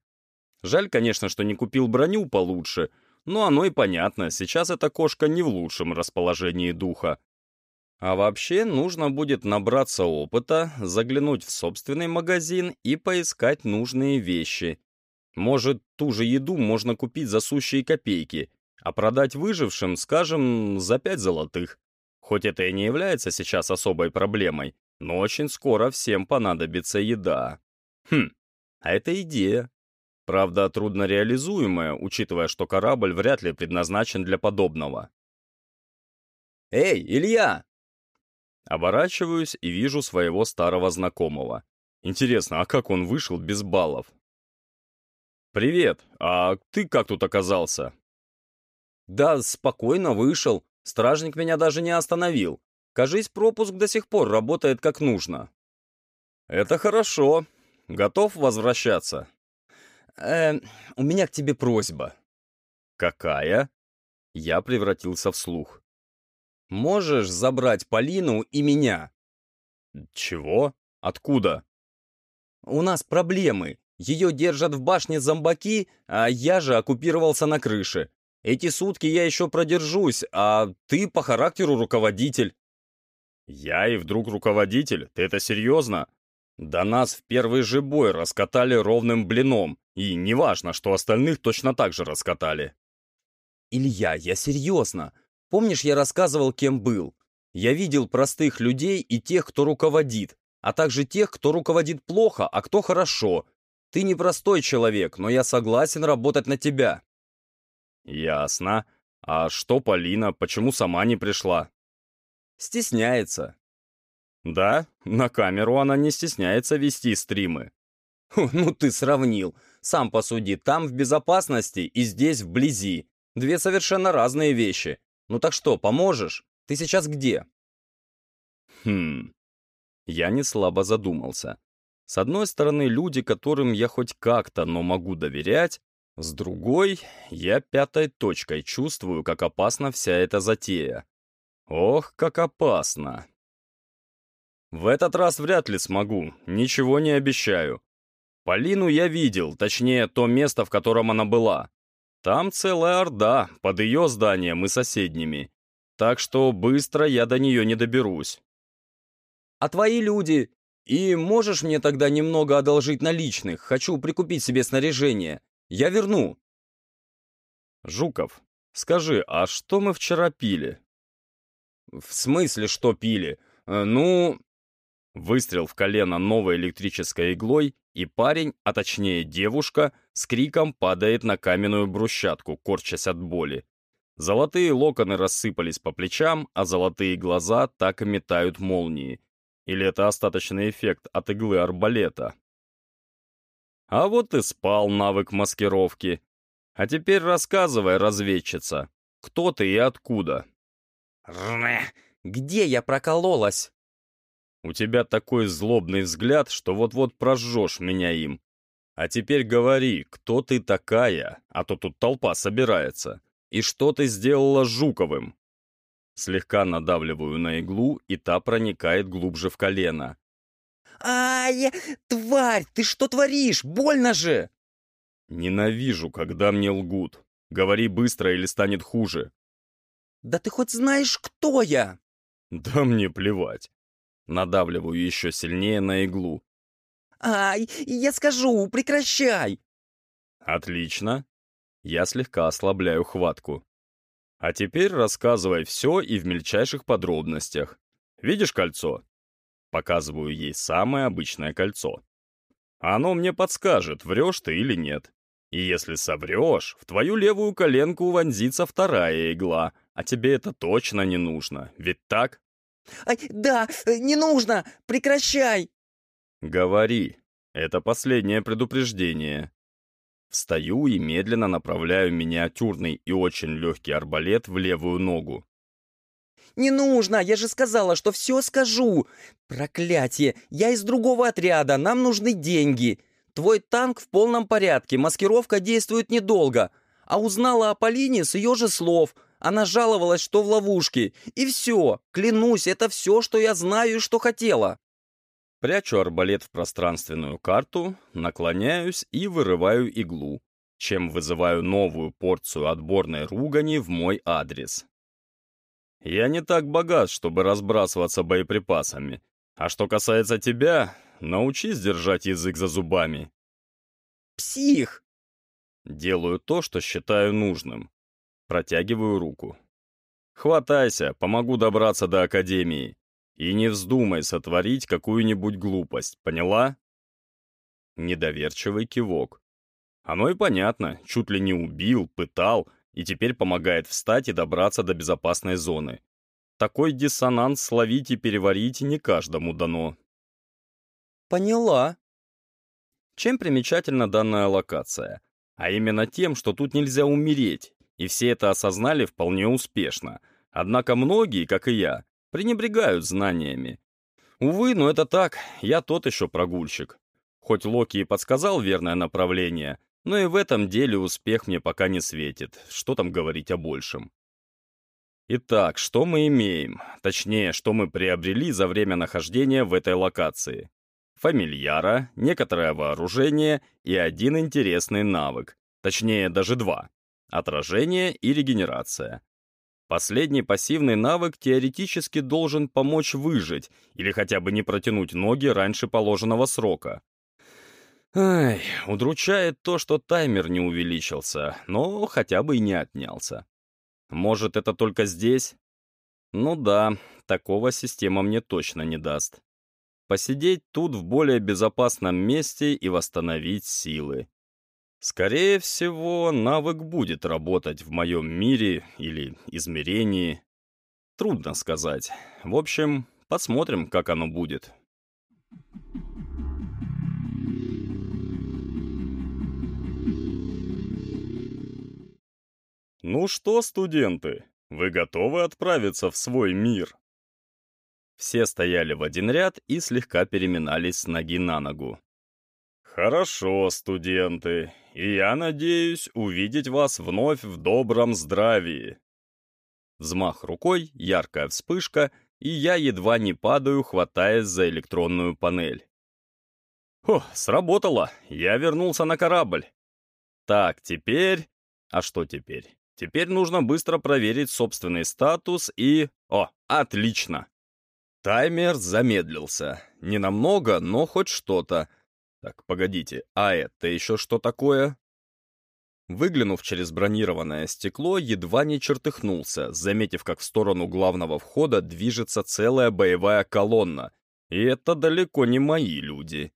Жаль, конечно, что не купил броню получше, но оно и понятно, сейчас эта кошка не в лучшем расположении духа. А вообще нужно будет набраться опыта, заглянуть в собственный магазин и поискать нужные вещи. Может, ту же еду можно купить за сущие копейки, а продать выжившим, скажем, за пять золотых. Хоть это и не является сейчас особой проблемой, но очень скоро всем понадобится еда. Хм, а это идея. Правда, трудно реализуемая, учитывая, что корабль вряд ли предназначен для подобного. «Эй, Илья!» Оборачиваюсь и вижу своего старого знакомого. Интересно, а как он вышел без баллов? «Привет, а ты как тут оказался?» «Да, спокойно вышел. Стражник меня даже не остановил. Кажись, пропуск до сих пор работает как нужно». «Это хорошо. Готов возвращаться?» «Э, у меня к тебе просьба». «Какая?» Я превратился в слух. «Можешь забрать Полину и меня?» «Чего? Откуда?» «У нас проблемы. Ее держат в башне зомбаки, а я же оккупировался на крыше. Эти сутки я еще продержусь, а ты по характеру руководитель». «Я и вдруг руководитель? Ты это серьезно?» «Да нас в первый же бой раскатали ровным блином, и неважно, что остальных точно так же раскатали». «Илья, я серьезно. Помнишь, я рассказывал, кем был? Я видел простых людей и тех, кто руководит, а также тех, кто руководит плохо, а кто хорошо. Ты непростой человек, но я согласен работать на тебя». «Ясно. А что Полина? Почему сама не пришла?» «Стесняется». «Да? На камеру она не стесняется вести стримы». «Ну ты сравнил. Сам посуди, там в безопасности и здесь вблизи. Две совершенно разные вещи. Ну так что, поможешь? Ты сейчас где?» «Хм...» Я не слабо задумался. С одной стороны, люди, которым я хоть как-то, но могу доверять, с другой, я пятой точкой чувствую, как опасна вся эта затея. Ох, как опасно. В этот раз вряд ли смогу, ничего не обещаю. Полину я видел, точнее, то место, в котором она была. Там целая орда, под ее зданием и соседними. Так что быстро я до нее не доберусь. «А твои люди? И можешь мне тогда немного одолжить наличных? Хочу прикупить себе снаряжение. Я верну. Жуков, скажи, а что мы вчера пили? В смысле, что пили? Э, ну... Выстрел в колено новой электрической иглой, и парень, а точнее девушка, с криком падает на каменную брусчатку, корчась от боли. Золотые локоны рассыпались по плечам, а золотые глаза так и метают молнии. Или это остаточный эффект от иглы арбалета? А вот и спал навык маскировки. А теперь рассказывай, разведчица, кто ты и откуда? Где я прокололась? У тебя такой злобный взгляд, что вот-вот прожжешь меня им. А теперь говори, кто ты такая, а то тут толпа собирается, и что ты сделала с Жуковым? Слегка надавливаю на иглу, и та проникает глубже в колено. «Ай, тварь, ты что творишь? Больно же!» «Ненавижу, когда мне лгут. Говори быстро, или станет хуже». «Да ты хоть знаешь, кто я?» «Да мне плевать». Надавливаю еще сильнее на иглу. «Ай, я скажу, прекращай!» «Отлично». Я слегка ослабляю хватку. А теперь рассказывай все и в мельчайших подробностях. Видишь кольцо? Показываю ей самое обычное кольцо. Оно мне подскажет, врешь ты или нет. И если соврешь, в твою левую коленку вонзится вторая игла, а тебе это точно не нужно, ведь так? Ай, да, не нужно, прекращай! Говори, это последнее предупреждение. Встаю и медленно направляю миниатюрный и очень легкий арбалет в левую ногу. «Не нужно! Я же сказала, что все скажу! Проклятие! Я из другого отряда, нам нужны деньги! Твой танк в полном порядке, маскировка действует недолго. А узнала о Полине с ее же слов. Она жаловалась, что в ловушке. И все, клянусь, это все, что я знаю и что хотела!» Прячу арбалет в пространственную карту, наклоняюсь и вырываю иглу, чем вызываю новую порцию отборной ругани в мой адрес. Я не так богат, чтобы разбрасываться боеприпасами. А что касается тебя, научись держать язык за зубами. Псих! Делаю то, что считаю нужным. Протягиваю руку. Хватайся, помогу добраться до Академии. И не вздумай сотворить какую-нибудь глупость, поняла? Недоверчивый кивок. Оно и понятно, чуть ли не убил, пытал, и теперь помогает встать и добраться до безопасной зоны. Такой диссонанс словить и переварить не каждому дано. Поняла. Чем примечательна данная локация? А именно тем, что тут нельзя умереть, и все это осознали вполне успешно. Однако многие, как и я, пренебрегают знаниями. Увы, но это так, я тот еще прогульщик. Хоть Локи и подсказал верное направление, но и в этом деле успех мне пока не светит, что там говорить о большем. Итак, что мы имеем? Точнее, что мы приобрели за время нахождения в этой локации. Фамильяра, некоторое вооружение и один интересный навык. Точнее, даже два. Отражение и регенерация. Последний пассивный навык теоретически должен помочь выжить или хотя бы не протянуть ноги раньше положенного срока. Ай, удручает то, что таймер не увеличился, но хотя бы и не отнялся. Может, это только здесь? Ну да, такого система мне точно не даст. Посидеть тут в более безопасном месте и восстановить силы. Скорее всего, навык будет работать в моем мире или измерении. Трудно сказать. В общем, посмотрим, как оно будет. Ну что, студенты, вы готовы отправиться в свой мир? Все стояли в один ряд и слегка переминались с ноги на ногу. «Хорошо, студенты, и я надеюсь увидеть вас вновь в добром здравии». Взмах рукой, яркая вспышка, и я едва не падаю, хватаясь за электронную панель. О, сработало, я вернулся на корабль. Так, теперь... А что теперь? Теперь нужно быстро проверить собственный статус и... О, отлично! Таймер замедлился. Не намного, но хоть что-то. Так, погодите, а это еще что такое? Выглянув через бронированное стекло, едва не чертыхнулся, заметив, как в сторону главного входа движется целая боевая колонна. И это далеко не мои люди.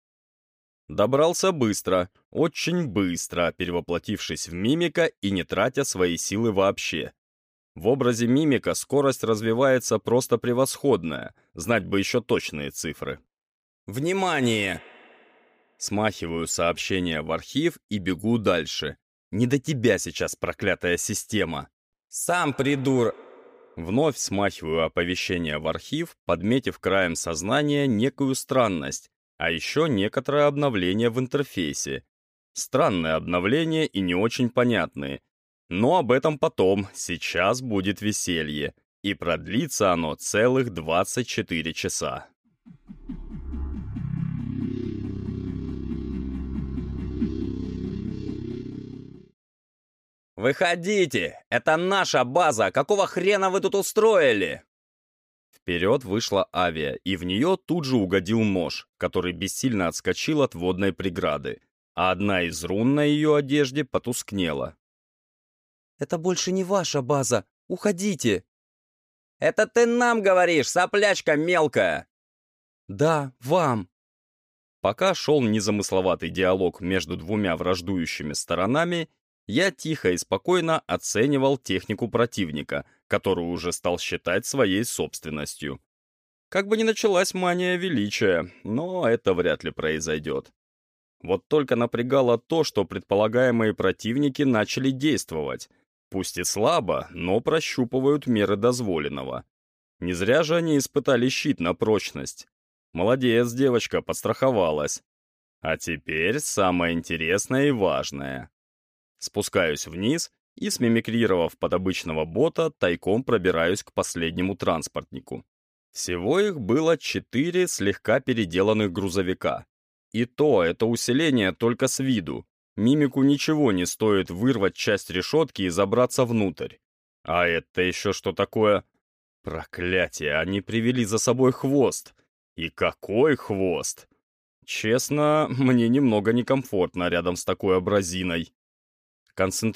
Добрался быстро, очень быстро, перевоплотившись в мимика и не тратя свои силы вообще. В образе мимика скорость развивается просто превосходная, знать бы еще точные цифры. «Внимание!» Смахиваю сообщение в архив и бегу дальше. Не до тебя сейчас, проклятая система. «Сам придур...» Вновь смахиваю оповещение в архив, подметив краем сознания некую странность, а еще некоторое обновление в интерфейсе. Странные обновления и не очень понятные. Но об этом потом, сейчас будет веселье. И продлится оно целых 24 часа. «Выходите! Это наша база! Какого хрена вы тут устроили?» Вперед вышла авиа, и в нее тут же угодил нож, который бессильно отскочил от водной преграды, а одна из рун на ее одежде потускнела. «Это больше не ваша база! Уходите!» «Это ты нам говоришь, соплячка мелкая!» «Да, вам!» Пока шел незамысловатый диалог между двумя враждующими сторонами, я тихо и спокойно оценивал технику противника, которую уже стал считать своей собственностью. Как бы ни началась мания величия, но это вряд ли произойдет. Вот только напрягало то, что предполагаемые противники начали действовать. Пусть и слабо, но прощупывают меры дозволенного. Не зря же они испытали щит на прочность. Молодец, девочка, подстраховалась. А теперь самое интересное и важное. Спускаюсь вниз и, смимикрировав под обычного бота, тайком пробираюсь к последнему транспортнику. Всего их было четыре слегка переделанных грузовика. И то это усиление только с виду. Мимику ничего не стоит вырвать часть решетки и забраться внутрь. А это еще что такое? Проклятие, они привели за собой хвост. И какой хвост! Честно, мне немного некомфортно рядом с такой абразиной. Концентрируйся